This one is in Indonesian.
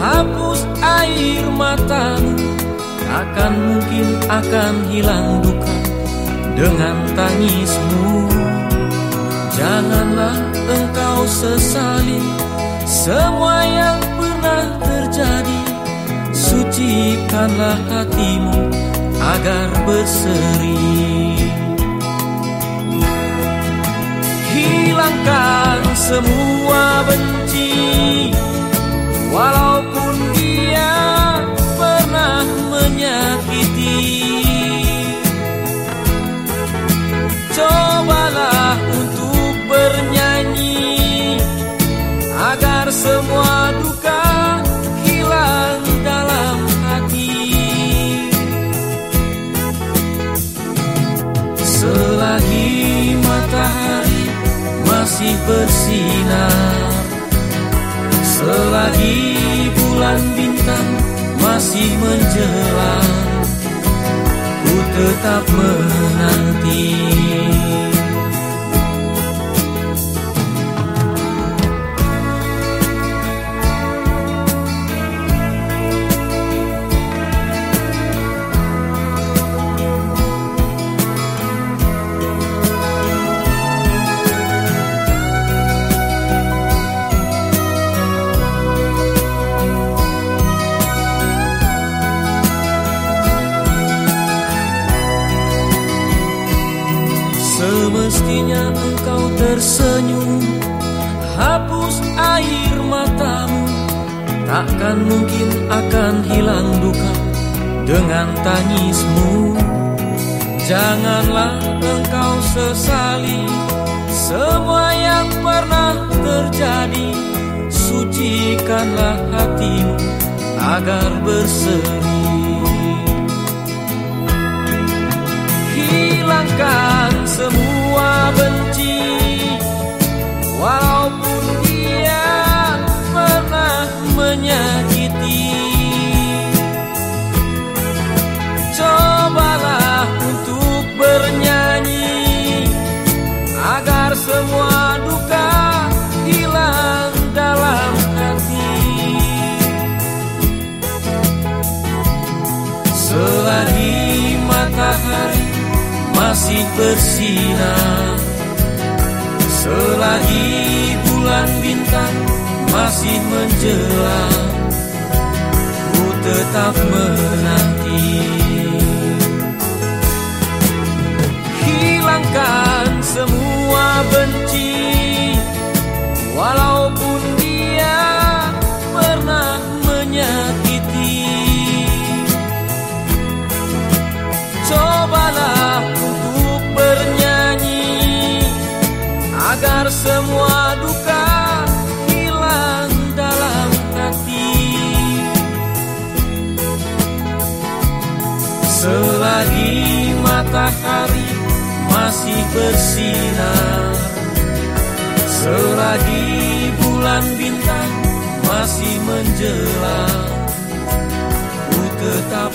hapus air matamu. Takkan mungkin akan hilang duka dengan tangismu. Janganlah engkau sesali semua yang pernah terjadi. Sucikanlah hatimu agar berseri. Hilangkan semua benci Walaupun dia pernah menyakiti. Cobalah untuk bernyanyi Agar semua duka hilang dalam hati. Selagi matahari masih bersinar Selagi bulan bintang masih menjelang Ku tetap menanti Semestinya engkau tersenyum. Hapus air matamu Takkan mungkin akan hilang duka Dengan tangismu. Janganlah engkau sesali Semua yang pernah terjadi. Sucikanlah hatimu Agar berseri. Hilangkan menyakiti. Cobalah untuk bernyanyi Agar semua duka hilang dalam hati. Selagi matahari masih bersinar Selagi bulan bintang masih menjelang Ku tetap menanti. Hilangkan semua benci Walaupun dia pernah menyakiti. Cobalah untuk bernyanyi Agar semua matahari masih bersinar. Selagi bulan bintang masih menjelang Ku tetap